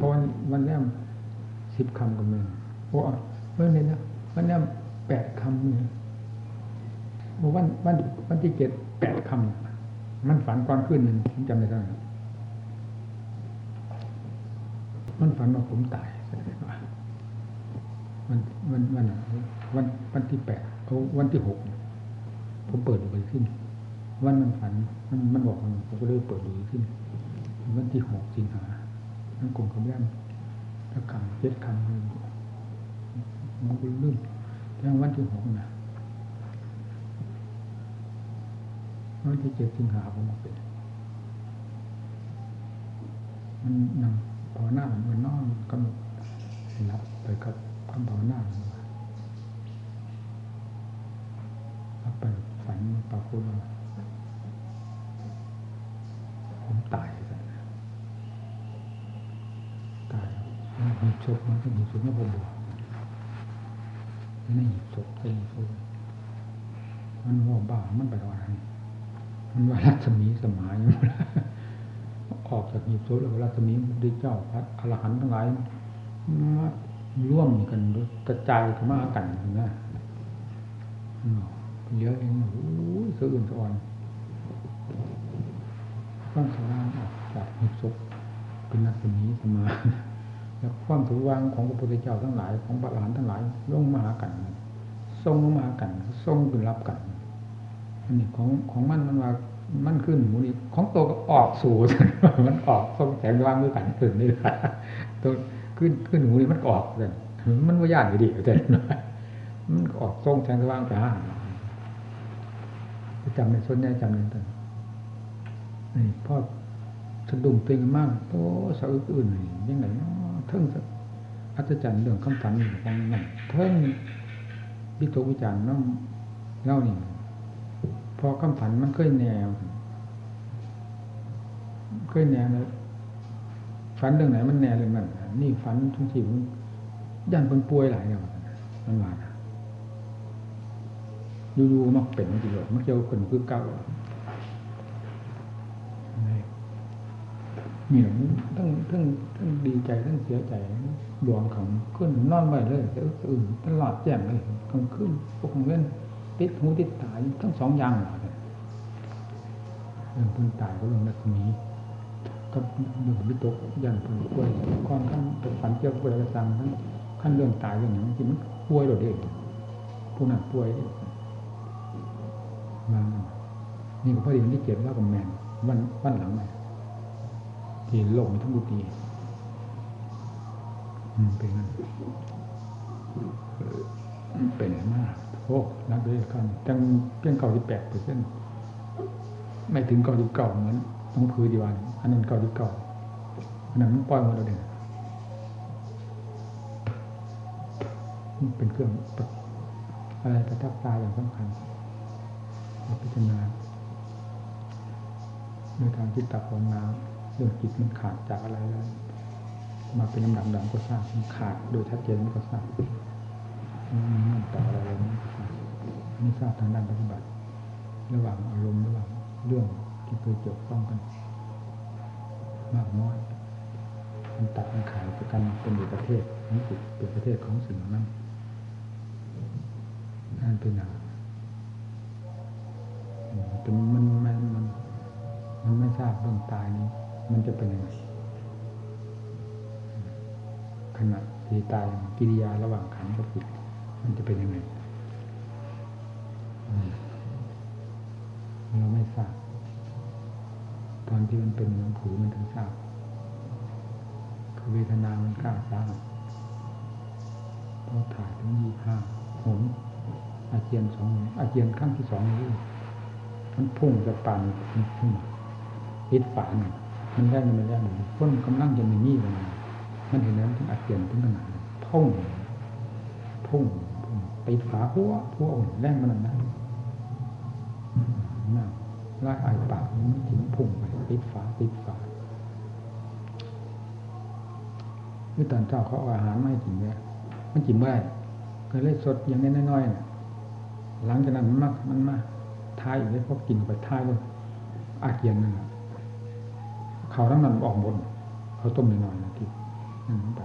เพราะวันวันแรกสิบคำก็มีโอ้เมื่อนี้นะวันแรกแปดคำนี่วันวันวันที่เจ็ดแปดคำมันฝันก่อนขึ้นหนึ่งผมจำได้เท่านั้นมันฝันว่าผมตายวันวันวันวันวันที่แปดเอาวันที่หกผมเปิดดูไปขึ้น วันมันฝันมันมันบอกมันผมก็เลยเปิดดูขึ้น วันที่หกสิงหา ทั้งกลุ่มกับย่ำถ้าคำเจ็ดคำมันก็ลื่นแล้ววันที่หกนะวันที่เจ็ดสิงหาผมมาเป็นมันนำภาวนาเหมือนนอนกำหนดรับไปกับคำภาวนารับไปฝันปรากฏว่าผมตายตายหีบศพมันก็หีบศพไม่พอบอกนี่หีบศพใช่หีบศพมันว่าบ้ามันไปว่าอะไรมันว่ารัศมีสมายออกจากหีบศพแล้วรัศมีได้เจ้าพระอรหันต์ทั้งหลายมาร่วมกันกระจายกันมากันนะเยอะเองโอ้ยสะอื่นสะอ่อนต้องสว่างออกจากหีบศพเป็นรัศมีสมา แล้วความถือวางของพระพุทธเจ้าทั้งหลายของพระหลานทั้งหลายลงมาหากัน ทรงลงมาหากันทรงเป็นรับกันอันนี้ของของมันมันว่ามันขึ้นหมูนี่ของตัวก็ออกสู่มันออกทรงแสงว่างด้วยกันตื่นนี่แหละตัวขึ้นขึ้นหมูนี่มันออกเลยมันว่าญาติดีแต่มันออกทรงแสงว่างไปหาจำในส่วนใหญ่จำในตัวนี่พ่อสะดุ้งตึงมากโอ้สะอึกอื่นยังไงเนาะ เทิงอัศจรรย์เรื่องคำฝันของนั่นเทิงวิตกวิจารณ์น้องเล่านี่พอคำฝันมันเคยแนวเคยแนวเลยฝันเรื่องไหนมันแนวเรื่องนั้นนี่ฝันทั้งชีวิตยันเป็นป่วยหลายอย่างมันมาอยู่ๆมักเป็นจริงๆมักเกี่ยวคนคือเก่า นี่ทั้งทั้งทั้งดีใจทั้งเสียใจดวงของขึ้นนอนไปเลยแต่อื่นตลอดแจ่มเลยกลางคืนพวกของเล่นติดหูติดตายทั้งสองอย่างเลยเรื่องพึ่งตายก็เรื่องรัศมีก็เรื่องวิตกยันผลป่วยก่อนขั้นเป็นฝันเกี่ยวกับอะไรต่างทั้งขั้นเรื่องตายอย่างนี้ที่มันป่วยโดดเด่นผู้นั้นป่วยมานี่ก็พอดีวันที่เจ็ดแล้วกับแมนวันวันหลังมาที่ โลกมันทั้งบุตรีเป็นเป็นมากโอ้นักเรียนกันจังเพียงเก้าสิบแปดเปอร์เซ็นต์ไม่ถึงเก้าสิบเก้าเหมือนต้องพือดีวันอันนั้นเก้าสิบเก้าอันนั้นมันปล่อยหมดแล้วเด่นเป็นเครื่องอะไรประทับตาอย่างสำคัญพิจารณาในทางจิตตภาวนา เรื่องจิตมันขาดจากอะไรแล้ว มาเป็นลำดับดังก็ทราบมันขาดโดยชัดเจนมันก็ทราบมันต่ออะไรอะไรนี้ไม่ทราบทางด้านปฏิบัติ ระหว่างอารมณ์ระหว่างเรื่องที่เคยเกี่ยวข้องกัน มากน้อยมันตัดมันขายกันเป็นอยู่ประเทศนี่คือเป็นประเทศของสิ่งนั้นนั่นเป็นอย่างแต่มันมันมันมันไม่ทราบเรื่องตายนี้ มันจะเป็นยังไงขณะที่ตายกิริยาระหว่างขันกับจิตมันจะเป็นยังไงเราไม่ทราบตอนที่มันเป็นมันผือมันถึงทราบคือเวทนามันกล้าทราบพอถ่ายถึงยี่ห้าหนอาเจียนสองอาเจียนครั้งที่สองนี่มันพุ่งจากปานขึ้นปิดฝาเนี่ย มันแรกมันแรกหนึ่งพ้นกำลังจะมีนี่เลยมันเห็นแล้วถึงอาเจียนถึงขนาดพุ่งพุ่งปิดฝาพัวพัวแรงมันนั่นนะน่าไล่ไอปากมันถึงพุ่งไปปิดฝาปิดฝานี่ตอนเจ้าเขาอาหารไม่กินเนี่ยมันกินไม่ได้ก็เลยสดอย่างนี้น้อยๆน่ะหลังจากนั้นมันมากมันมากท้ายอยู่เลยพอกินไปท้ายเลยอาเกียนนั่นแหละ เขาทั้งนั้นออกหมดเขาต้มหน่อยนะที่นั่นไป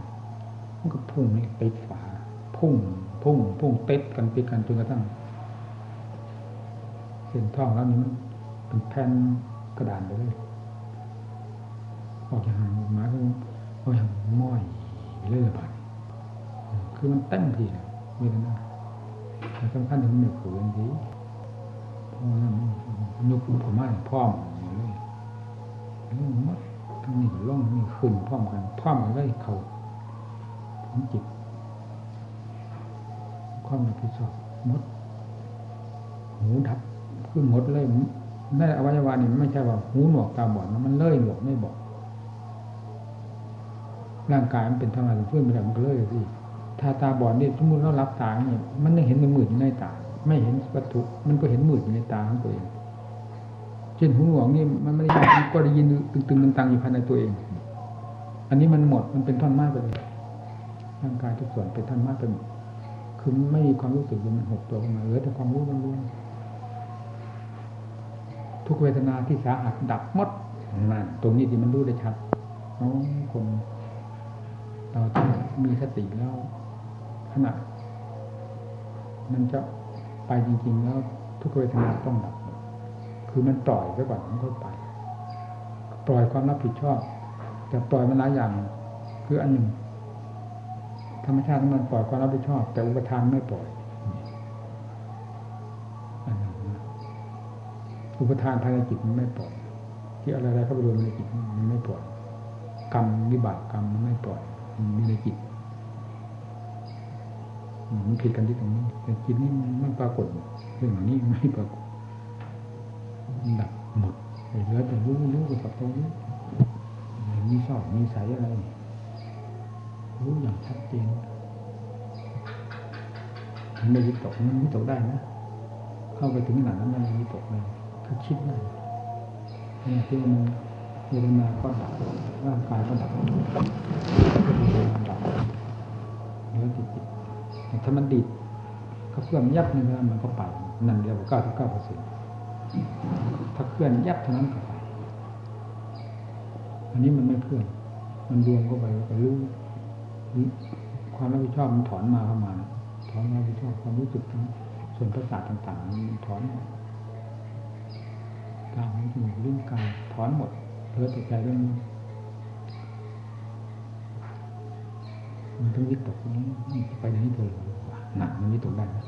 มันก็พุ่งนี่ติดฝาพุ่ง พุ่ง พุ่งเต็ดกันติดกันจนกระทั่งเส้นท่องแล้วนี้มันเป็นแผ่นกระดานไปเลยออกจากหางหมาคือออกจากม้อยไปเรื่อยๆไปคือมันเต็มทีนะเวทนาแต่สำคัญถึงมันเหนือขืนทีเพราะว่ามันยุคผมมาพร้อม อยู่เลยเรื่องมัดทั้งนี้ก็ล่องนี่ขึ้นพร้อมกันพร้อมกันเลยเขาถึงจิตความรับผิดชอบมดหูดับขึ้นหมดเลยในอวัยวะนี่ไม่ใช่ว่าหูหนวกตาบอดนะมันเลื่อยหนวกไม่บอกร่างกายมันเป็นธรรมะเพื่อนไปแล้วมันก็เลื่อยสิถ้าตาบอดนี่สมมติเรารับตาเนี่ยมันยังเห็นมันมืดอยู่ในตา ไม่เห็นวัตถุมันก็เห็นมืดอยู่ในตาของตัวเอง เช่นหูหนวกนี่มันไม่ได้ยินก็ได้ยินตึงๆตังๆอยู่ภายในตัวเอง อันนี้มันหมดมันเป็นท่อนไม้ไปเลยร่างกายทุกส่วนเป็นท่อนไม้ไปหมดคือไม่มีความรู้สึกมันหกตัวขึ้นมาเหลือแต่ความรู้ล้วนๆทุกเวทนาที่สาหัสดับหมดนั่นตรงนี้ที่มันรู้ได้ชัดน้องคนเราต้องมีสติแล้วขณะมันจะไปจริงๆแล้วทุกเวทนาต้องดับ คือมันปล่อยไว้ก่อนมันก็ไป ปล่อยความรับผิดชอบ แต่ปล่อยมันหลายอย่าง คืออันหนึ่ง ธรรมชาติของมันปล่อยความรับผิดชอบ แต่อุปทานไม่ปล่อยอันนั้นนะอุปทานภายในจิตมันไม่ปล่อย ที่อะไรๆเข้าไปรวมในจิตมันไม่ปล่อยกรรมวิบากกรรมมันไม่ปล่อยมันมีในจิตมันผิดกันที่ตรงนี้แต่จิตนี่มันไม่ปรากฏเรื่องนี้ไม่ปรากฏ ดับหมดเหลือแต่รู้รู้กับตรงนี้มีชอบมีสายอะไรรู้อย่างชัดเจนมันไม่วิตกมันวิตกได้นะเข้าไปถึงขนาดนั้นมันไม่วิตกเลยคือคิดได้เนี่ยที่มันเวทนาก็ดับร่างกายก็ดับเวทนาดับเนื้อจิตจิตแต่ถ้ามันดิดก็เคลื่อนยับนึงมันก็ไปนั่นเรียวกว่าเก้าสิบเก้าเปอร์เซ็นต์ ถ้าเคลื่อนยับเท่านั้นก็ไปอันนี้มันไม่เคลื่อน มันรวมเข้าไปก็รู้ความรับผิดชอบมันถอนมาเข้ามา ถอนรับผิดชอบความรู้สึกทั้งส่วนประสาทต่างๆมันถอนหมดตาหูจมูกลิ้นกายถอนหมดเหลือแต่ใจเรื่องนี้มันต้องวิตกนี้ไปอย่างนี้เถอะหนักมันวิตกได้นะ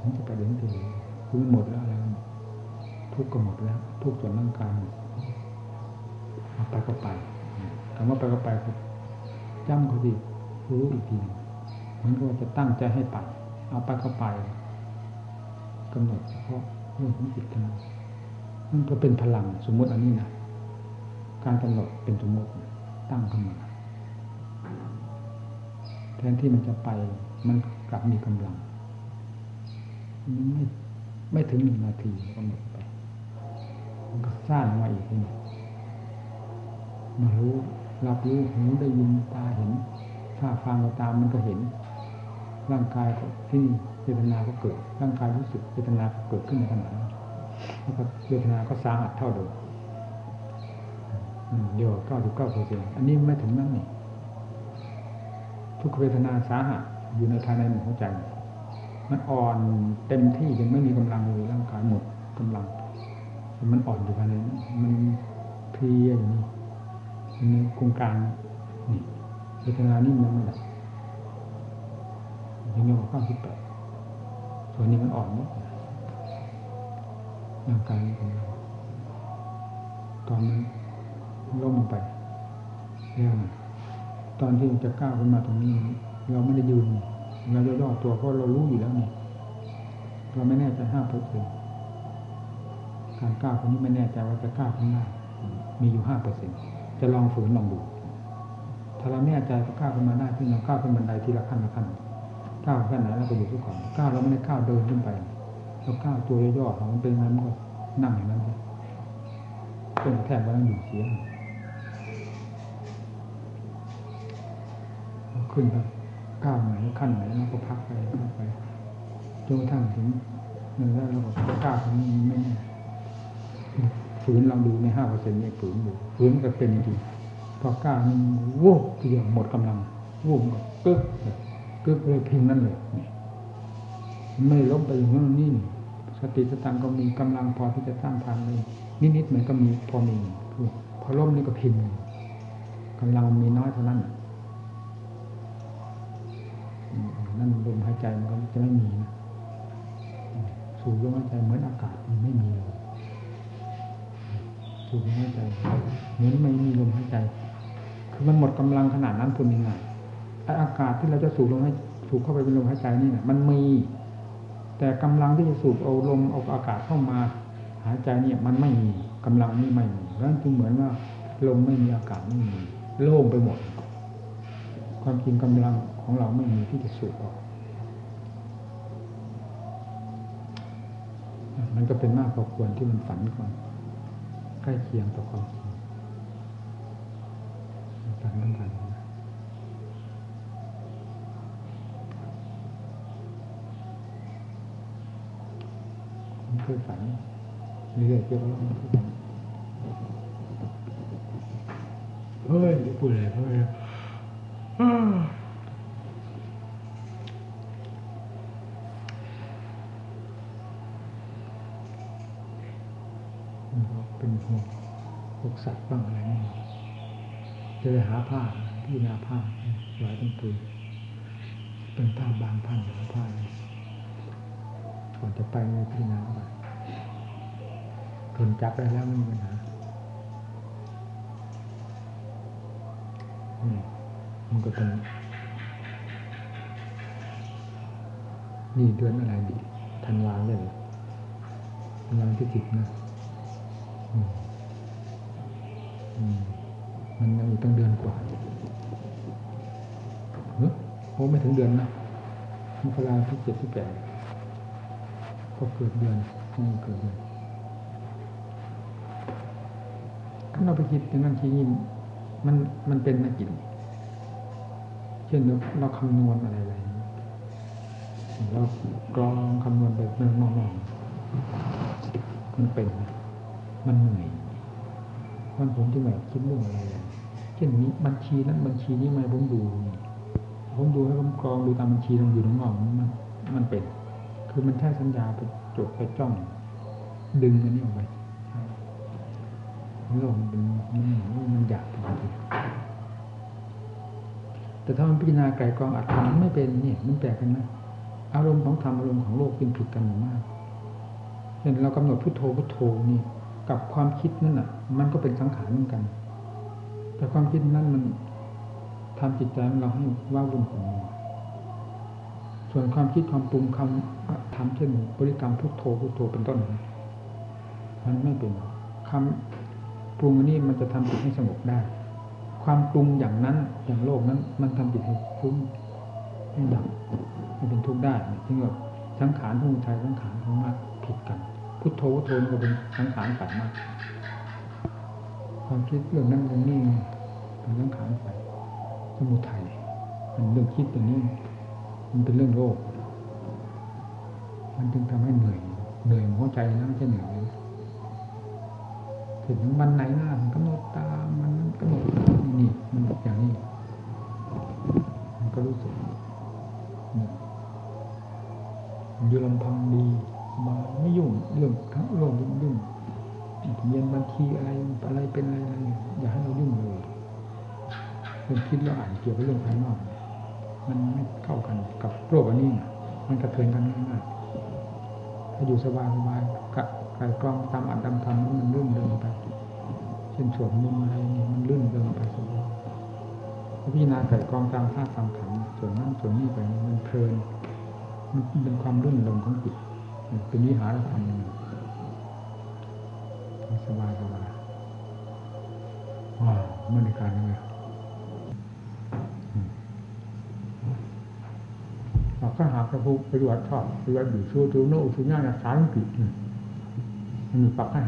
มันจะไปอย่างนี้เถอะคือหมดแล้วอะไร ทุกข์ก็หมดแล้ว ทุกส่วนร่างกายหมดไปก็ไปคำว่าไปก็ไปคือจำเขาดิรู้อีกทีมันก็จะตั้งใจให้ไปเอาไปเข้าไปกำหนดเฉพาะเรื่องของจิตนะมันก็เป็นพลังสมมติอันนี้นะการกำหนดเป็นสมมติตั้งขึ้นมาแทนที่มันจะไป มันกลับมีกำลังมันไม่ไม่ถึงหนึ่งนาทีกำหนดไป สร้างมาอีกทีมารู้รับรู้หูได้ยินตาเห็น ถ้าฟังก็ตามมันก็เห็น ร่างกายก็ที่เวทนาก็เกิด ร่างกายรู้สึกเวทนาเกิดขึ้นในขณะนั้นแล้วก็เวทนาก็สาหัสเท่าเดิมเดียวเก้าสิบเก้าเปอร์เซ็นต์อันนี้ไม่ถึงนั่นนี่ทุกเวทนาสาหัสอยู่ในภายในหัวใจ มันอ่อนเต็มที่ยังไม่มีกำลังเลยร่างกายหมดกำลัง มันอ่อนอยู่ภายในมันเพลียอย่างนี้ในโครงกลารนี่เวทนานี่มันไม่ได้ยังเรียกว่าเก้าสิบแปดส่วนนี้มันอ่อนหมดร่างกายของเราตอนนั้นล้มลงไปเรื่องตอนที่จะก้าวขึ้นมาตรงนี้ เราไม่ได้ยืนเราย่อตัวเพราะเรารู้อยู่แล้วนี่เราไม่แน่ใจห้าเปอร์เซ็น การก้าวคนนี้ไม่แน่ใจว่าจะก้าวข้างหน้า มีอยู่ห้าเปอร์เซ็นจะลองฝืนลองดูถ้าเราแน่ใจก็ก้าวขึ้นมาได้ที่เราก้าวขึ้นบันไดทีละขั้นละขั้นก้าวขั้นไหนเราไปอยู่ทุกคนก้าวเราไม่ได้ก้าวเดินขึ้นไปเราก้าวตัวย่อๆของมันเป็นไงมันก็นั่งอย่างนั้นเป็นแทบว่านั่งอยู่เสียขึ้นไปก้าวไหนขั้นไหนเราก็พักไปพักไปจนกระทั่งถึงนั่นแล้วเราก็ก้าวตรงนี้ไม่แน่ ฝืนลองดูในห้าเปอร์เซ็นต์นี่ฝืนดูฝืนก็เป็นจริงพอก้ามันวูบทีเดียวหมดกำลังวูบก็กึกกึกเลยพิงนั่นเลยไม่ล้มไปอย่างนั้นนี่สติสตังก็มีกำลังพอที่จะสร้างทานเลยนิดๆเหมือนก็มีพอมีคือพอล้มนี่ก็พิงกำลังมีน้อยเท่านั้นนั่นลมหายใจมันก็จะไม่มีนะสูบลมหายใจเหมือนอากาศมันไม่มีเลย สูบลมหายใจเหมือนไม่มีลมหายใจ คือมันหมดกำลังขนาดนั้นคุณยังไงไออากาศที่เราจะสูบลมให้สูบเข้าไปเป็นลมหายใจนี่นะมันมี แต่กำลังที่จะสูบเอาลมเอาอากาศเข้ามาหายใจเนี่ยมันไม่มีกำลังนี่ไม่มีแล้วจึงเหมือนว่าลมไม่มีอากาศไม่มีโล่งไปหมด ความจริงกำลังของเราไม่มีที่จะสูบออกมันก็เป็นมากพอควรที่มันฝันก่อน ใกล้เคียงต่อความจริงฝันต้องฝันผมเคยฝันเรื่อยๆเกี่ยวกับเรื่องนี้เฮ้ยพูดอะไรเฮ้ยเป็นห่วงพวก สัตว์บ้างอะไรนี่จะไปหาผ้าที่นาผ้าหลายต้นตุยเป็นผ้าบางผ้าหนาผ้าอะไรก่อนจะไปในพี่นาไปทนจับได้แล้วไม่มีปัญหามันก็เป็นนี่เดือนอะไรดีธันวาเลยธันวาที่สิบนะอืมอืมมันยัง อยู่ตั้งเดือนกว่าเฮ้ยโอ้ไม่ถึงเดือนนะมกราที่เจ็ดที่แปดก็เกิดเดือนนี่เกิดเดือนถ้าเราไปคิดถึงนั้นทีนี้มันมันเป็นมากินเช่นเราคำนวณอะไรอะไรเรากรองคำนวณไปเรื่องนอกๆมันเป็น มันเหนื่อยมันผมที่แบบคิดเรื่องอะไร เช่นนี้บัญชีนั้นบัญชีนี้มาผมดูผมดูให้ผมกรองดูตามบัญชีลงอยู่ตรงนอมันมันเป็น คือมันใช้สัญญาไปจดไปจ้อง ดึงอันนี้ออกไปโลกมันเป็นมันมันอยากจริงแต่ถ้ามันพิจารณาไกลกองอัดทำไม่เป็นเนี่ยมันแปลกกันนะอารมณ์ของธรรมอารมณ์ของโลกเป็นผิดกันมากเห็นเรากำหนดพุทโธพุทโธนี่กับความคิดนั่นน่ะ มันก็เป็นสังขารเหมือนกัน แต่ความคิดนั้นมันทำจิตใจเราให้ว่าวุ่นของมัวส่วนความคิดความปรุงคำทำเช่นบริกรรมพุทโธพุทโธเป็นต้น มันไม่เป็นคำปรุงอันนี้มันจะทำจิตให้สงบได้ ความปรุงอย่างนั้นอย่างโลกนั้น มันทำจิตให้ฟุ้งให้ดับให้เป็นทุกข์ได้จึงว่าสังขารทุกข์ใจสังขารทั้งมากผิดกัน พุทโธพุทโธก็เป็นสังขารฝ่ายมาก ความคิดเรื่องนั้นเรื่องนี้เป็นสังขารฝ่ายสมุทัยมันเรื่องคิดอย่างนี้ มันเป็นเรื่องโลก มันจึงทำให้เหนื่อย เหนื่อยหัวใจนะไม่ใช่เหนื่อยเลยถึงวันไหนหน้ามันกำหนดตามมันกำหนดนี่มันอย่างนี้ มันก็รู้สึกอยู่ลำพังดีมาไม่ยุ่งเรื่องทั้งโลกยุ่ง ยุ่งเย็นบัญชีอะไรอะไรเป็นอะไรอย่าให้เรายุ่งเลยเรื่องคิดแล้วอ่านเกี่ยวกับเรื่องภายนอก มันไม่เข้ากันกับโลกอันนี้มันกระเทือนกันมากถ้าอยู่สบายสบายกะไก่กรองตามอัดตามทำมันลื่นเดินไปเช่นสวดมนต์อะไรนี่มันลื่นเดินไปสบายพิจารณาไก่กรองตามธาตุตามขันส่วนนั้นส่วนนี้ไปมันเพลิน มันเป็นความรื่นลมของจิตเป็นวิหารธรรมหนึ่ง สบายสบายว้าวมันในการเลยเราก็หาพระพุทธปฏิวัติชอบปฏิวัติอยู่ชูทูโนสุญญาสารกิจมันมีปักให้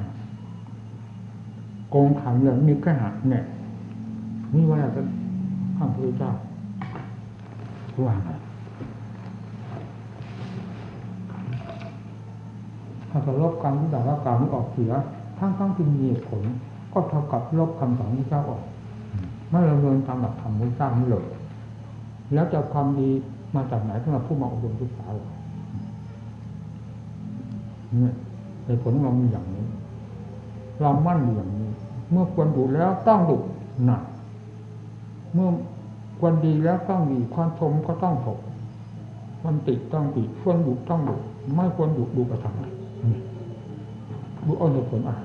โกงขังเลยมีแค่หักเนี่ยนี่ว่าจะข้ามพระเจ้าว่าไงถ้าจะลบคำที่ด่าว่ากล่าวนี้ออกเสีย ทั้งทั้งที่มีผล ก็เท่ากับลบคำสอนที่เจ้าออกไม่ดำเนินตามหลักธรรมที่สร้างนี้เลยแล้วจะความดีมาจากไหนสำหรับผู้มาอบรมศึกษาเราเนี่ยในผลเรามีอย่างนี้ เรามั่นอยู่อย่างนี้ เมื่อควรดุแล้วต้องดุหนักเมื่อควรดีแล้วต้องดีความชมก็ต้องชมควรติต้องติควรดุต้องดุไม่ควรดุดุกระทำไมดูเอาเหตุผลอะไร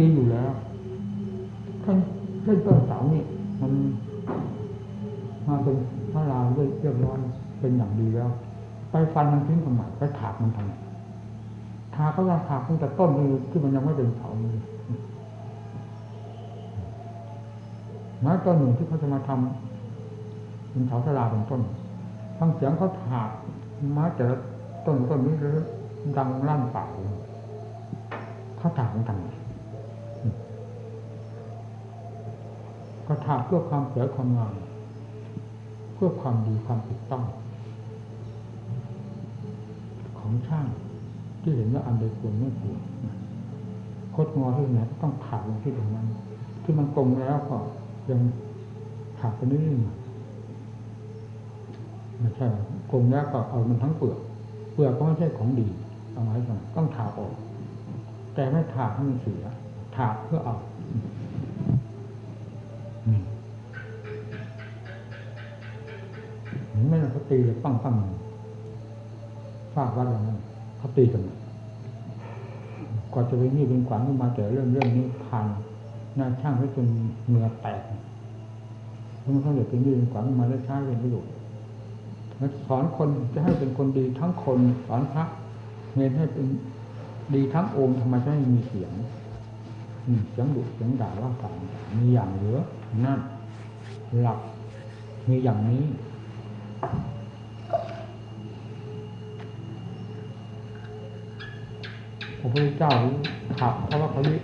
ดีอยู่แล้วท่านเล่นต้นเสานี่มันมาเป็นพระรามเรียบร้อยเป็นอย่างดีแล้ว ไปฟันมันทิ้งทำไมไปถากมันทำไมถากก็ยังถากตั้งแต่ต้นมือที่มันยังไม่เป็นเสาเลยไม้ต้นหนึ่งที่เขาจะมาทำเป็นเสาสลาเป็นต้นฟังเสียงเขาถากไม้แต่ละต้นต้นนี้เลยดังลั่นเป่าเขาถากมันทำไม ก็ถากเพื่อความสวยความงามเพื่อความดีความถูกต้อง ของช่างที่เห็นว่าอันใดควรไม่ควรคดงอที่ไหนก็ต้องถากลงที่ตรงนั้น ที่มันตรงแล้วก็ยังถากไปนิดนึงไม่ใช่กลมแล้วก็เอามันทั้งเปลือก เปลือกก็ไม่ใช่ของดีเอาไว้ก่อนต้องถากออก แต่ไม่ถากให้มันเสียถากเพื่อเอา ไม่ต้เขาตีเลยปั้งปั้งฟาดวัดอย่างนั้นเขาตีกันกว่าจะเป็นนี่เป็นขวัญขึ้นมาแต่เรื่องเรื่องนี้ผ่านหน้าช่างให้จนเนื้อแตกมันเขาเดือเป็นนี่เป็นขวัญมาได้ช้าเป็นประโยชน์สอนคนจะให้เป็นคนดีทั้งคนสอนพระเน้นให้เป็นดีทั้งองค์ทำไมจะไม่มีเสียงเสียงดุเสียงด่าว่ากันมีอย่างเหลือนั่นหลักมีอย่างนี้ พระพุทธเจ้าขับเพราะวัคคลิ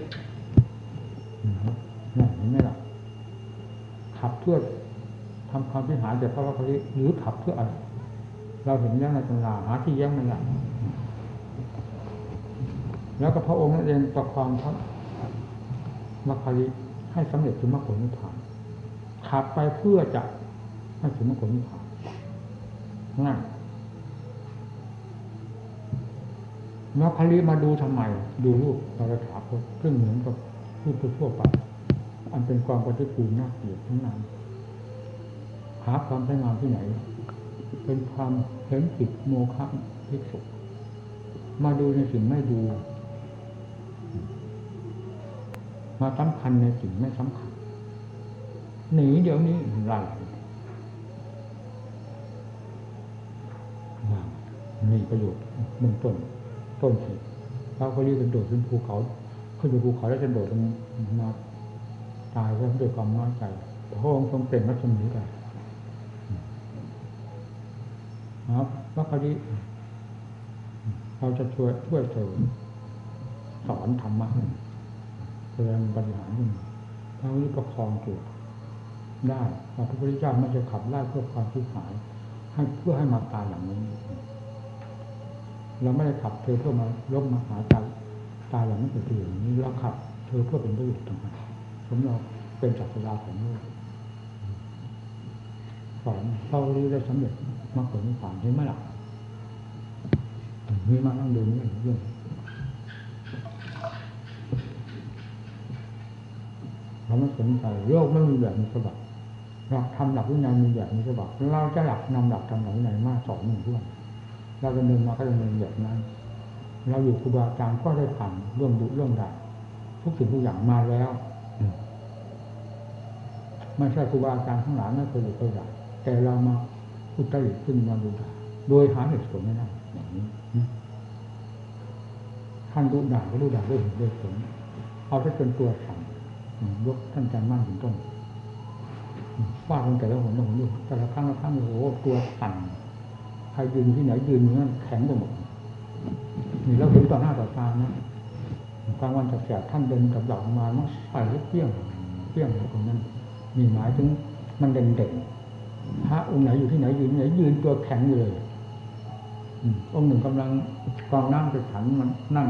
นี่เห็นไหมล่ะขับเพื่อทำความพิหารแก่พระวัคคลิหรือขับเพื่ออะไร เราเห็นยังในตำราหาที่แย้งไม่ได้แล้วก็พระองค์นั่นเองประคองพระวัคคลิให้สำเร็จถึงมรรคผลนิพพานขับไปเพื่อจะให้ถึงมรรคผลนิพพาน นั่นแล้วคลีมาดูทำไม ดูรูปเราถาพซึ่งเหมือนกับรูปทั่วไป อันเป็นความปฏิปูลน่าเกลียดทั้งนั้นหาความใช้งามที่ไหน เป็นความเห็นผิดโมฆะพิสุมาดูในสิ่งไม่ดู มาสำคัญในสิ่งไม่สำคัญหนีเดี๋ยวนี้ไร มีประโยชน์เบื้องต้นต้นเหตุเราก็รีบกันโดดขึ้นภูเขา ขึ้นไปภูเขาแล้วจะโดดลงมาตายแล้วด้วยความน้อยใจพระองค์ทรงเป็นมัชมีกันครับวัคคีเราจะช่วยช่วยเธอสอนธรรมะแสดงปัญหาขึ้นพระวิประคองตัวได้พระพุทธเจ้าไม่จะขับไล่เพื่อความที่หาย ให้เพื่อให้มาตายอย่างนี้ เราไม่ได้ขับเธอเพื่อมาลบมาหาตาตาอย่างนั้นเป็นประโยชน์นี้เราขับ เธอเพื่อเป็นประโยชน์ต่างหากสมเราเป็นจักรยาของโลกสอนเรารียได้สำเร็จมากกว่านี้ผ่านใช่ไหมล่ะมีมานั่งดูนี่เรื่องเราไม่สนใจโลกไม่มีแบบมีฉบับหลักทำหลักวิญญาณมีแบบมีฉบับเราจะหลักนำหลักทำหลักวิญญาณมาสอนหนึ่งด้วย เราดำเนินมาก็ดำเนินแบบนั้น เราอยู่ครูบาอาจารย์ก็ได้ผ่านเรื่องดุเรื่องด่าทุกสิ่งทุกอย่างมาแล้วไม่ใช่ครูบาอาจารย์ทั้งหลายไม่เคยดุเคยด่าแต่เรามาอุตริขึ้นมาดูด่าโดยหาเหตุผลไม่ได้อย่างนี้ท่านดูด่าก็ดูด่าด้วยเหตุด้วยผลเอาไปเป็นตัวสั่งยกท่านอาจารย์มั่นถึงต้นฟาดลงแต่ละหนละหนอยู่แต่ละครั้งละครั้งโอ้โหตัวสั่น รยืนที่ไหนยืนนั้นแข็งไปหมดนี่เราเห็นต่อหน้าต่อตานะกลางวันจะแสบท่านเดินกับดอกมาเนาะใส่ลูกเปี้ยงเปี้ยงตรงนั้นมีหมายถึงมันเด่นเด่นพระองค์ไหนอยู่ที่ไหนยืนไหนยืนตัวแข็งอยู่เลยองค์หนึ่งกำลังกองน้ำไปถันมันนั่ง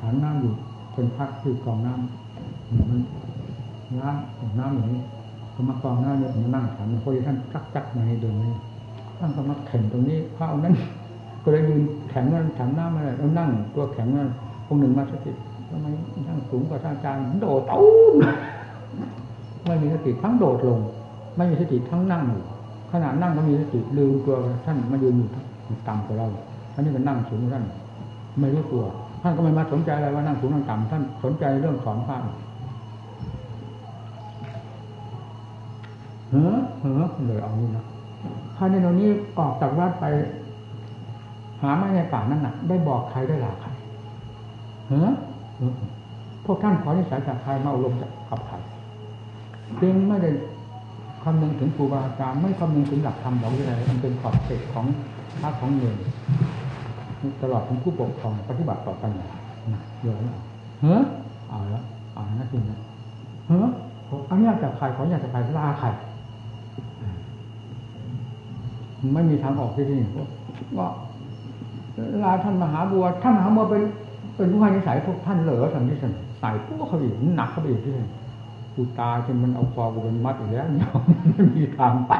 ถันน้ำอยู่เป็นพักคือกองน้มันน้ำน้ำอย่างนี้ก็มากองน้าเนี่ยผมนั่งถามพอดีท่านจักจักมาให้เดินนี้ ท่านก็มาแข่งตรงนี้พระเอานั้น ก็เลยยืนแข็งนั่นถังน้ำอะไรแล้วนั่งตัวแข็งนั่นองค์หนึ่งมาสติทำไมนั่งสูงกว่าท่านอาจารย์โดดตู้มไม่มีสติทั้งโดดลง ไม่มีสติทั้งนั่งอยู่ขณะนั่งก็มีสติลืมตัวท่านมายืนอยู่ต่ำกว่าเราท่านนี่ก็นั่งสูงท่านไม่รู้ตัวท่านก็ไม่มาสนใจอะไรว่านั่งสูงนั่งต่ำท่านสนใจเรื่องสอนพระเฮ้อเฮ้อเลยเอานี่นะ ภายในตรงนี้ออกจากวัดไป หาไม่ในป่านั่นน่ะ ได้บอกใครได้ลาใครเฮ้อพวกท่านขอนิสัยจากใครมาอบรมจากกับใครจึงไม่ได้คำนึงถึงครูบาอาจารย์ไม่คำนึงถึงหลักธรรมของวินัยมันเป็นขอบเขตของพระของเงินตลอดถึงผู้ปกครองปฏิบัติต่อกันนะเยอะนะเฮ้อเอาแล้วเอาแล้วจริงนะเฮ้ออันนี้จากใครขออยากจากใครลาใคร ไม่มีทางออกที่นี่ก็ลาท่านมหาบัวท่านมหาบัวเป็นเป็นผู้ให้นิสัยพวกท่านเหลือทางที่ท่านใส่พวกเขาอีกหนักเขาไปอีกที่กูตายจนมันเอาคอกูเป็นมัดอีกแล้วเนี่ยไม่มีทางไป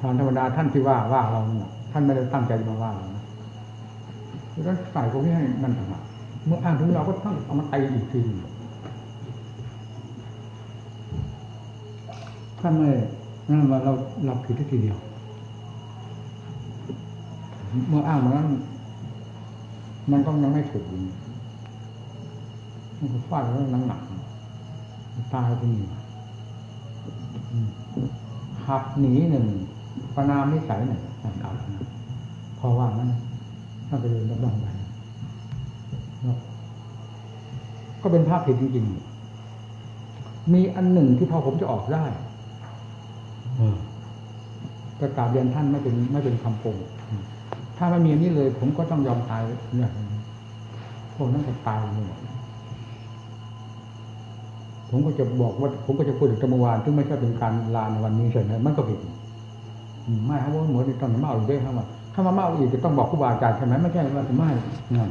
ทางธรรมดาท่านที่ว่าว่าเราท่านไม่ได้ตั้งใจมาว่าเรานะดังนั้นใส่พวกนี้ให้มันทำไมเมื่ออ้างถึงเราก็ต้องเอามาตีอีกที ถ้าไม่นั่นว่าเราเราผิดทีเดียว เมื่ออ้างมานั้น มันก็ยังไม่ถูกมันก็ฟาดแล้วนังหนักตายที่นี่งขับหนีหนึ่งประนามนิสัยหนึ่งเอาแล้วนะพอว่านั้นถ้าไปเรียนรับรองไปก็เป็นภาพผิดจริงๆมีอันหนึ่งที่พอผมจะออกได้ ประกาศเรียนท่านไม่เป็นไม่เป็นคำโกงถ้าไม่มีอันนี้เลย ผมก็ต้องยอมตายเนี่ยพวกนั้นก็ตายหมดผมก็จะบอกว่า ผมก็จะพูดถึงเมื่อวานซึ่งไม่ใช่เป็นการลาในวันนี้เฉยๆมันก็ผิดไม่ครับว่าเหมือนตอนมาเอาอีกด้วยครับว่าถ้ามาเมาอีกจะต้องบอกครูบาอาจารย์ใช่ไหมไม่ใช่ว่าจะไม่นั่น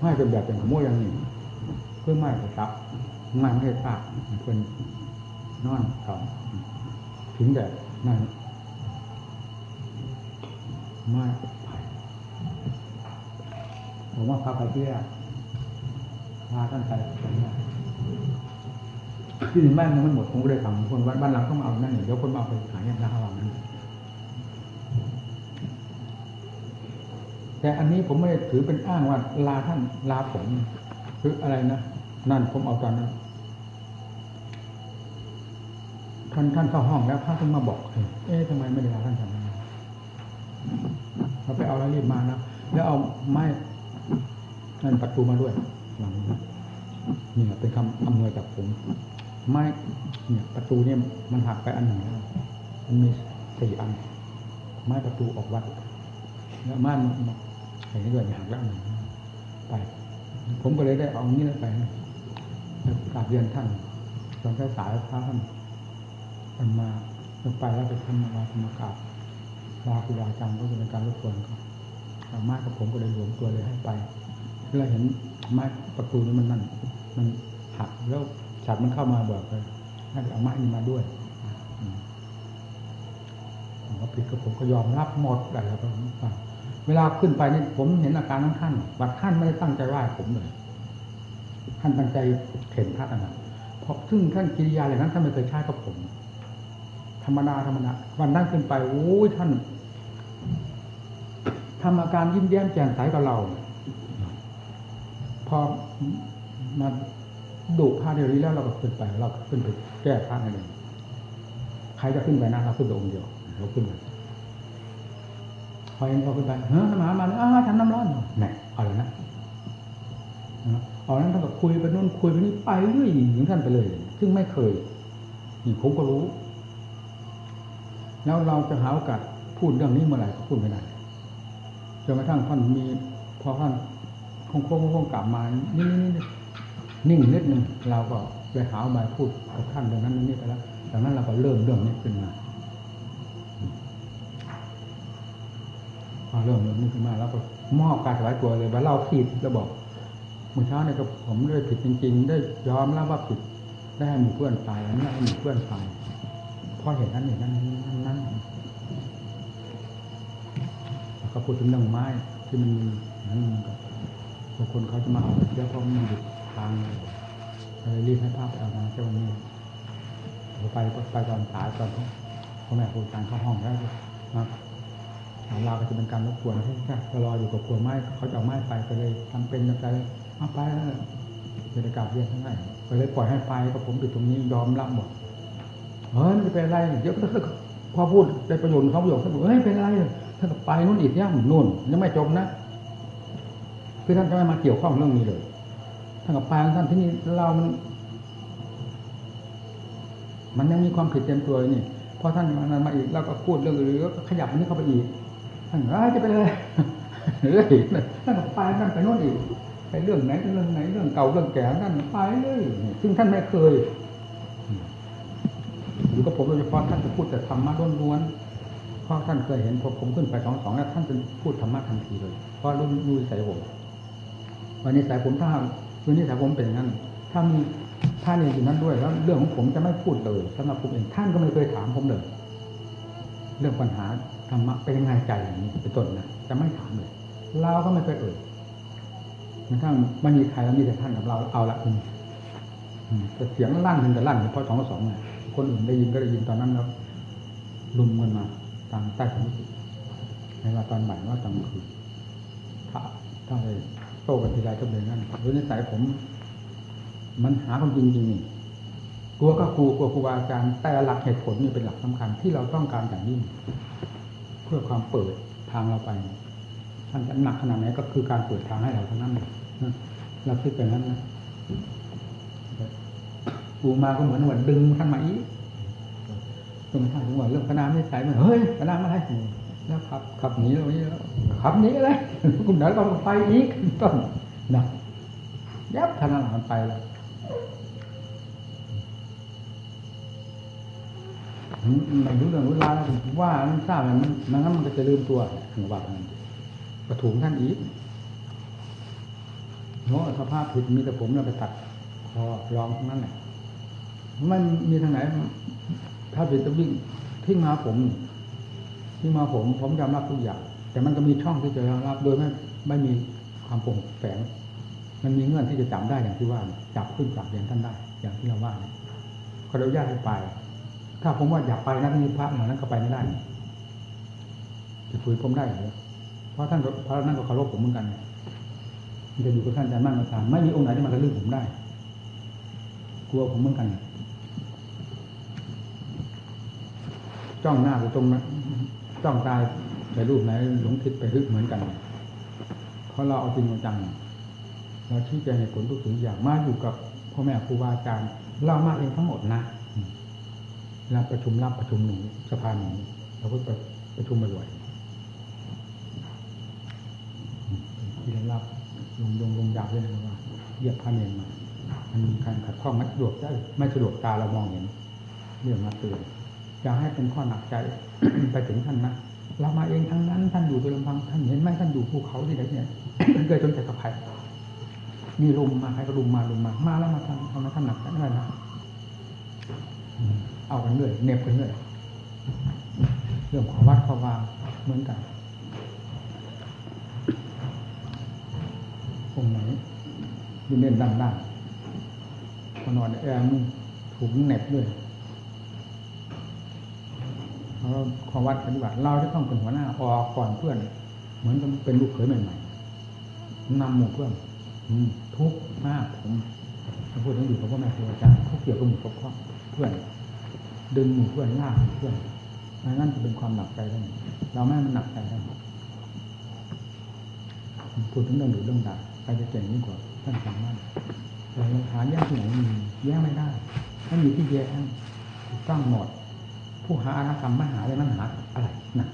ไม่เป็นแบบเป็นขโมยอย่างนี้เพื่อไม่กระชับไม่ไม่ให้พลาดเพื่อนนอนสอง ถึงแบบนั่นไม่ไปผมว่าพาไปที่แรกพาท่านไปที่หนึ่งบ้านนั้นมันหมดผมก็เลยทำคนวันบ้านหลังต้องมาเอานั่นเดี๋ยวคนมาเอาไปขายยังราคานั้นแต่อันนี้ผมไม่ได้ถือเป็นอ้างว่าลาท่านลาผม คืออะไรนะ นั่นผมเอาตอนนั้น ท่านท่านเข้าห้องแล้วพระต้องมาบอก เอ๊ะทำไมไม่ได้ลาท่านทำไมเราไปเอาแล้วรีบมานะแล้วเอาไม้นั่นประตูมาด้วยหลังนี่เป็นคำอำนวยจากผม ไม้เนี่ยประตูเนี่ยมันหักไปอันหนึ่งแล้วมันมีสี่อัน ไม้ประตูออกวัด แล้วม่านเห็นด้วยหักแล้วหนึ่งไป ผมก็เลยได้เอานี้ไปกราบเรียนท่านตอนสายพระท่าน มันมาลงไปแล้วไปทำมาธรรมกราบลาครูบาอาจารย์ก็จะเป็นการรบกวนเขาไม้กับผมก็เลยหลวมตัวเลยให้ไปเราเห็นไม้ประตูนี้มันนั่น มันหักแล้วฉัดมันเข้ามาบอกเลยให้เอาไม้นี้มาด้วยผมก็ผิดกับผมก็ยอมรับหมดอะไรแล้วก็ฟังเวลาขึ้นไปนี่ผมเห็นอาการของท่านบัดท่านไม่ได้ตั้งใจไหว้ผมเลยท่านตั้งใจเข็นพระนะเพราะซึ่งท่านกิริยาอย่างนั้นท่านไม่เคยใช้กับผม ธรรมดาธรรมดาวันนั้นขึ้นไปโอ้ยท่านทำอาการยิ้มแย้มแจ่มใสกับเรา พอมาดุพระเดียวนี้แล้วเราก็ขึ้นไปเราขึ้นไปแก้พระนั่นเองใครจะขึ้นไปนะเราขึ้นไปองค์เดียวเราขึ้นไปพอเองเราขึ้นไปเฮ้ยมามาอ้าทำน้ำร้อนแหนอะไรนะเอานั้นท่านก็คุยไปนู่นคุยไปนี่ไปเรื่อยอย่างท่านไปเลย ซึ่งไม่เคยนี่ผมก็รู้ แล้วเราจะหาโอกาสพูดเรื่องนี้เมื่อไหร่ก็พูดไม่ได้จนกระทั่งท่านมีพอท่านคงโคงคงกลับมานี่นี่นิ่งนิดหนึ่งเราก็ไปหาใบพูดกับท่านเรื่องนั้นนี่ไปแล้วจากนั้นเราก็เริ่มเรื่องนี้ขึ้นมาพอเริ่มเริ่มนี่ขึ้นมาแล้วก็มอบการถวายตัวเลยว่าเราผิดแล้วบอกเมื่อเช้าเนี่ยก็ผมได้ผิดจริง ๆ ได้ยอมรับว่าผิดได้ให้หมู่เพื่อนไปอันนี้ให้หมู่เพื่อนไป เพราะเห็นนั้นเห็นนั้นนั้นนั้นแล้วก็พูดถึงเรื่องไม้ที่มันนั้นมันก็บางคนเขาจะมาเอาเยอะเพราะมันหยุดทางเลยรีบให้ภาพไปเอามาเจ้าวันนี้ผมไปไปตอนสายตอนพ่อแม่ครูอาจารย์เข้าห้องแล้วนะครับถามเราก็จะเป็นการรบกวนให้ก็รออยู่กับครัวไม้เขาจะเอาไม้ไปก็เลยทำเป็นใจเอาไปแล้วบรรยากาศเรียนทั้งนั้นก็เลยปล่อยให้ไปก็ผมติดตรงนี้ยอมรับหมด เฮ้ยไม่เป็นไรเดี๋ยวพอพูดได้ประโยชน์เขาประโยชน์เขาบอกเฮ้ยเป็นไรท่านก็ไปนู่นอีกเนี่ยนู่นยังไม่จบนะคือท่านจะไม่มาเกี่ยวข้องเรื่องนี้เลยท่านกับไปของท่านที่นี่เรามัน มันยังมีความผิดเต็มตัวนี่พอท่านมานั้นมาอีกแล้วก็พูดเรื่องอื่นแล้วก็ขยับอันนี้เข้าไปอีกท่านจะไปเลยเรื่อยท่านก็ไปท่านไปโน่นอีกไปเรื่องไหนเรื่องไหนเรื่องเก่าเรื่องแก่ท่านไปเลยซึ่งท่านไม่เคย อยู่กับผมโดยเฉพาะท่านจะพูดแต่ธรรมะล้วนๆเพราะท่านเคยเห็นพผมขึ้นไปสองสองแล้วท่านจะพูดธรรมะทันทีเลยเพราะรุ่นรู้สายผมวันนี้สายผมถ้าวันนี้สายผมเป็นอย่างนั้น ถ้ามีท่านเองอยู่นั้นด้วยแล้วเรื่องของผมจะไม่พูดเลยสำหรับผมเองท่านก็ไม่เคยถามผมเลยเรื่องปัญหาธรรมะเป็นยังไงใจอย่างนี้เป็นต้นนะจะไม่ถามเลยเราก็ไม่เคยเอ่ยกระทั่งไม่มีใครแล้วมีแต่ท่านกับเราเอาละคุณแต่เสียงลั่นถึงแต่ลั่นเพราะสองสองไง คนอื่นได้ยินก็ได้ยินตอนนั้นแล้วลุมกันมาตามใต้สมุทรในว่าตอนบ่ายว่าตอนคืนถ้าถ้าเลยโต้กันทีไรก็เป็นงั้นโดยนิสัยผม มันหาความจริงจริงนี่กลัวก็กลัวกลัวครูบาอาจารย์แต่หลักเหตุผลนี่เป็นหลักสำคัญที่เราต้องการอย่างยิ่งเพื่อความเปิดทางเราไปท่านจะหนักขนาดไหนก็คือการเปิดทางให้เราเท่านั้นเราคิดแบบนั้นนะ ปูมาก็เหมือนว่าดึงท่านมาอีกจนท่านถึงว่าเรื่องพนาไม่ใส่มันเฮ้ยพนาม่ให้แล้วขับขับหนีเรานี้แล้วขับหนีอะไรคุณเดี๋ยวต้องไปอีกต้นนะยับท่านหลังไปแล้วไม่รู้เรื่องรู้ราวว่ามันทราบมันมันงั้นมันก็จะลืมตัวถึงว่านั้นประถูงท่านอีกโน้สภาพผิดมีแต่ผมเราไปตัดคอรองทั้งนั้นแหละ มันมีทางไหน ถ้าผิดจะวิ่งทิ้งมาผมทิ้งมาผม ผมยอมรับทุกอย่าง แต่มันก็มีช่องที่จะยอมรับ โดยไม่ไม่มีความโปร่งแฝง มันมีเงื่อนที่จะจับได้อย่างที่ว่า จับขึ้นจับเรียนท่านได้ อย่างที่เราว่าเขาเราญาตให้ไป ถ้าผมว่าอยากไปนะที่พระเหมือนนั้นก็ไปไม่ได้จะฝืนผมได้หรือเพราะท่านเพราะนั่นก็เคารพผมเหมือนกันมันจะอยู่กับท่านอาจารย์มั่นมาตามไม่มีองค์ไหนที่มาทะลึ่งผมได้ กลัวผมเหมือนกัน จ้องหน้าไปตรงนั้นจ้องตายไปรูปไหนหลงคิดไปรึกเหมือนกัน เพราะเราเอาจริงเอาจังเราชี้แจงในผลทุกสิ่งอย่างมาอยู่กับพ่อแม่ครูบาอาจารย์เรามาเองทั้งหมดนะรับประชุมรับประชุมหนูสภาหนูเราก็ประชุมบ่อยที่รับลงยงลงยาวด้วยนะว่าเรียกพระเนรมา มันมีการขัดข้องไม่สะดวกได้ไม่สะดวกตาเรามองเห็น เรื่องมาเตือน อย่าให้เป็นข้อหนักใจไปถึงท่านนะเรามาเองทั้งนั้น ท่านอยู่โดยลำพังท่านเห็นไหมท่านอยู่ภูเขาที่ไหนเนี่ยเกิดจนใจกับใครมีลุมมาใครก็ลุมมาลุมมา มาแล้วมาทำเอามาทำหนักกันเลยนะเอากันเรื่อยเน็บกันเรื่อยเรื่องของวัดขอวางเหมือนกันองไหนยืนเด่นดังดังพอนอนแอร์มึงถูกเน็บด้วย ขอวัดปฏิบัติเราจะต้องเป็นหัวหน้าออกก่อนเพื่อน เหมือนกับเป็นลูกเขยใหม่ๆนำหมู่เพื่อนทุกมากผมพูดถึงอยู่กับพ่อแม่ครูอาจารย์ทุกเกี่ยวกับหมู่กับเพื่อน ดึงหมู่เพื่อนลากเพื่อนนั่นจะเป็นความหนักใจได้เราไม่มันหนักใจได้พูดถึงเรื่องหรือเรื่องด่าใครจะเก่งยิ่งกว่าท่านสามารถเราหาแย่งที่ไหนมีแย่งไม่ได้ถ้ามีที่แย่งต้องหมด ผู้หาอนาครมไม่หาเลยมันหาอะไรนะ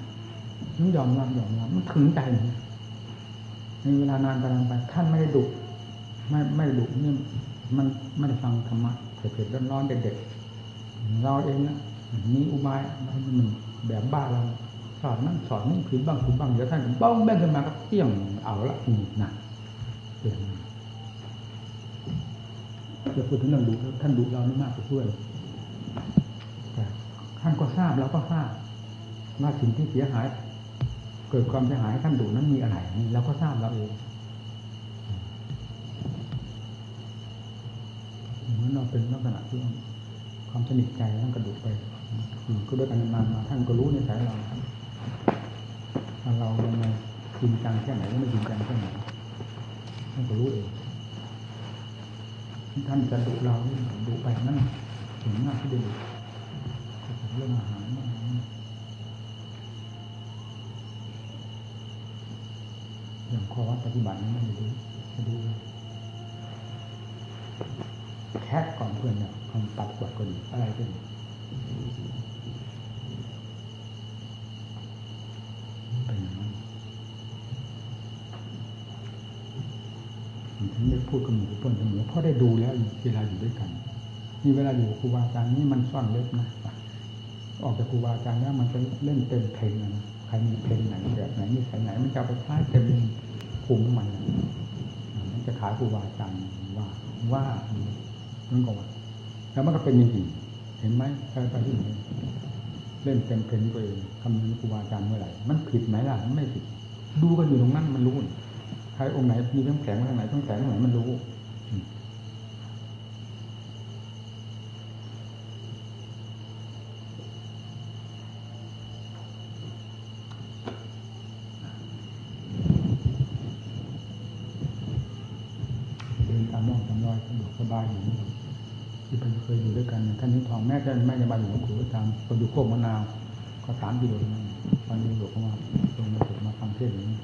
มันยอมรับยอมรับมันถึงใจเลยในเวลานานไปนานไปท่านไม่ได้ดุไม่ไม่ดุนี่มันไม่ได้ฟังธรรมะเผ็ดๆร้อนๆเด็กๆเราเองนะมีอุบายหนึ่งแบบบ้าเราสอนนั่นสอนนี่ผิดบ้างถูกบ้างเดี๋ยวท่านบ้องแบ่งขึ้นมาก็เปี้ยงเอาละนี่นะเปลี่ยนจะพูดถึงเรื่องดูท่านดูเราไม่มากกว่าช่วยแต่ ท่านก็ทราบเราก็ทราบว่าสิ่งที่เสียหาย เกิดความเสียหายท่านดูนั้นมีอะไรเราก็ทราบเราเองเหมือนเราเป็นลักษณะที่ความสนิทใจท่านกระดูกไปก็ด้วยกันนานมาท่านก็รู้ในสายเราว่าเรายังไงจริงจังแค่ไหนไม่จริงจังแค่ไหนท่านก็รู้เองท่านจะดุเราดุไปนั่นถึงหน้าที่ดุ เรื่องอาหารอย่างข้อวัดปฏิบัตินั้นไม่ดูจะดูแค่ก่อนเพื่อนเนี่ยคำปัดกวดก็ดีอะไรก็ดีเป็นอย่างนั้นถึงได้พูดกับหมูเปิ้ลเสมอเพราะได้ดูแล้วเวลาอยู่ด้วยกันนี่เวลาอยู่ครูบาอาจารย์นี่มันซ่อนเล็บนะ ออกจากครูบาอาจารย์แล้วมันจะเล่นเต็มเพลงนะใครมีเพลงไหนแบบไหนนิสัยไหนมันจะเอาไปใช้เต็มภูมิของมันมันจะขายครูบาอาจารย์ว่าว่ามันก็ว่าแล้วมันก็เป็นจริงเห็นไหมใครไปที่ไหนเล่นเต็มเพลงตัวเองคำนี้ครูบาอาจารย์เมื่อไหร่มันผิดไหมล่ะมันไม่ผิดดูกันอยู่ตรงนั้นมันรู้ใครองค์ไหนมีน้ำแข็งทางไหนต้องแข็งทางไหนมันรู้เดินตามร่องตามรอยสะดวกสบายอยู่ที่เคยอยู่ด้วยกัน ท่านนิ้ทองแม่ท่านแม่จะมาอยู่กับครูประจำคนอยู่โคกมะนาวก็สามกิโลนั่นวันนี้หลวงพ่อมาลงมาถึงมาฟังเทศน์อย่างนี้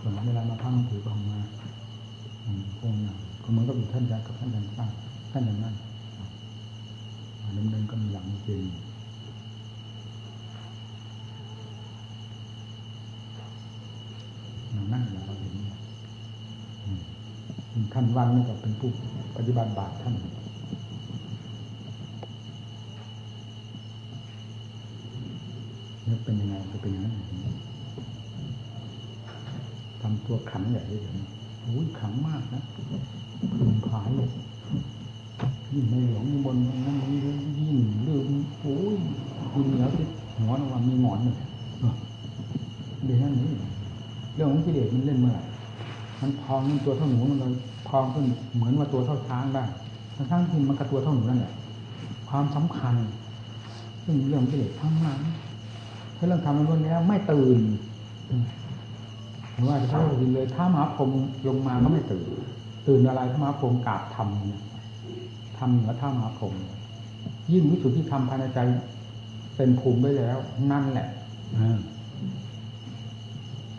ส่วนเวลามาพักถือก็ออกมาโค้งอย่างก็เหมือนกับอยู่ท่านยักกับท่านยันสร้งท่านอย่างนั้นดำเนินก็มีหลังจริงอย่งนั่งอย่างเราเห็นท่านวันนี่ก็เป็นผู้ปฏิบัติบาตรท่านนี่ เป็นยังไงจะเป็นอย่างนั้นทำตัวขันใหญ่เลยโอ้ยขังมากนะพึงผายเลยยิ่งในหลวงบนนั้นนี้ยิ่งเรื่องโอ้ยยิ่งเหนียวที่หัวเรามีหมอนเลยเดี๋ยวนั้นนี่เรื่องของกิเลสมันเล่นเมื่อไหร่มันพองตัวเท่าหนูมันเลยพองขึ้นเหมือนว่าตัวเท่าช้างได้ทั้งที่มันกระตัวเท่าหนูนั่นแหละความสำคัญซึ่งเรื่องกิเลสทั้งนั้น ถ้าเรื่องทำมันล้วนแล้วไม่ตื่นหรือว่าจะเข้าดินเลยถ้ามาพรมลงมาก็ไม่ตื่น ตื่นอะไรถ้ามาพรมกราบทำเนี่ยทำเหนือถ้ามาพรมยิ่งวิสุทธิธรรมภายในใจ เป็นภูมิไว้แล้ว นั่นแหละ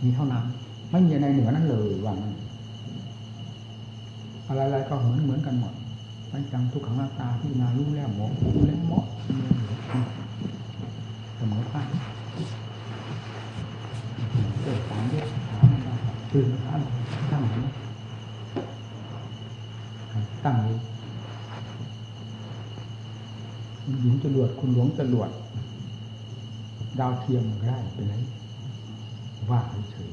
มีเท่านั้น ไม่มีอะไรเหนือนั้นเลยว่ามันอะไรๆก็เหมือนเหมือนกันหมดไม่จังทุกขังหน้าตาที่นารู้แล้วหมอรู้แล้วหมอเสมอภาคเกิดสามเยอะสาม ตื่นท่านตั้งนี้ตั้งนี้หญิงจรวดคุณหลวงจรวด ดาวเทียมได้ไปไหนว่าเฉย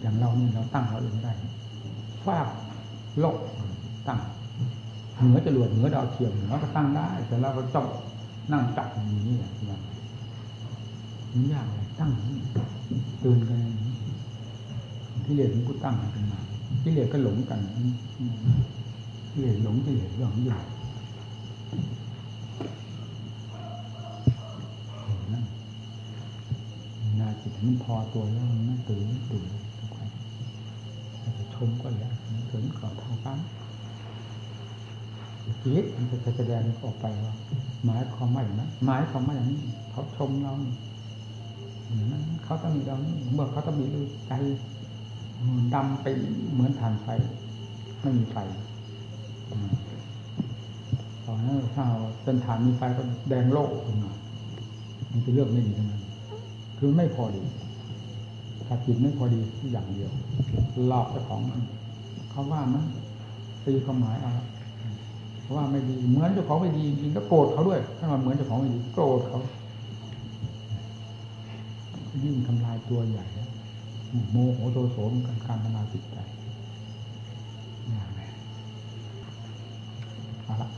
อย่างเรานี่เราตั้งเราเองได้ฟาดโลกตั้งเหนือจรวดเหนือดาวเทียมเราก็ตั้งได้ แต่เราก็ต้องนั่งจับอย่างนี้นะมันยากเลยตั้งตื่นกัน ที่เหลือมันก็ตั้งกันมาที่เลือก็หลงกันที่เลือหลงที่เลือเรื่องอยู่นาจิตมันพอตัวแล้วมันตื่นตื่นทุกคนจะชมก็แล้วถึงก่อเท่ากันชีวิตมันจะแสดงออกไปว่าหมายความว่าอย่างนั้นหมายความว่าอย่างนี้เขาชมเรานั้นเขาต้องมีเราเมื่อเขาต้องมีใจ ดำไปเหมือนฐานไฟ ไม่มีไฟตอนนั้นถ้าเป็นฐานมีไฟก็แดงโล่ขึ้นมามันจะเลือกไม่ดีทั้งนั้นคือไม่พอดีถ้าจิตไม่พอดีอย่างเดียวหลอกเจ้าของมันเขาว่ามันตีความหมายเอาว่าไม่ดีเหมือนเจ้าของไม่ดีจริงก็โกรธเขาด้วยถ้ามันเหมือนเจ้าของไม่ดีโกรธเขายิ่งทำลายตัวใหญ่ โมโหโทโสมกันการทำลายจิตใจอย่างไรเอาละ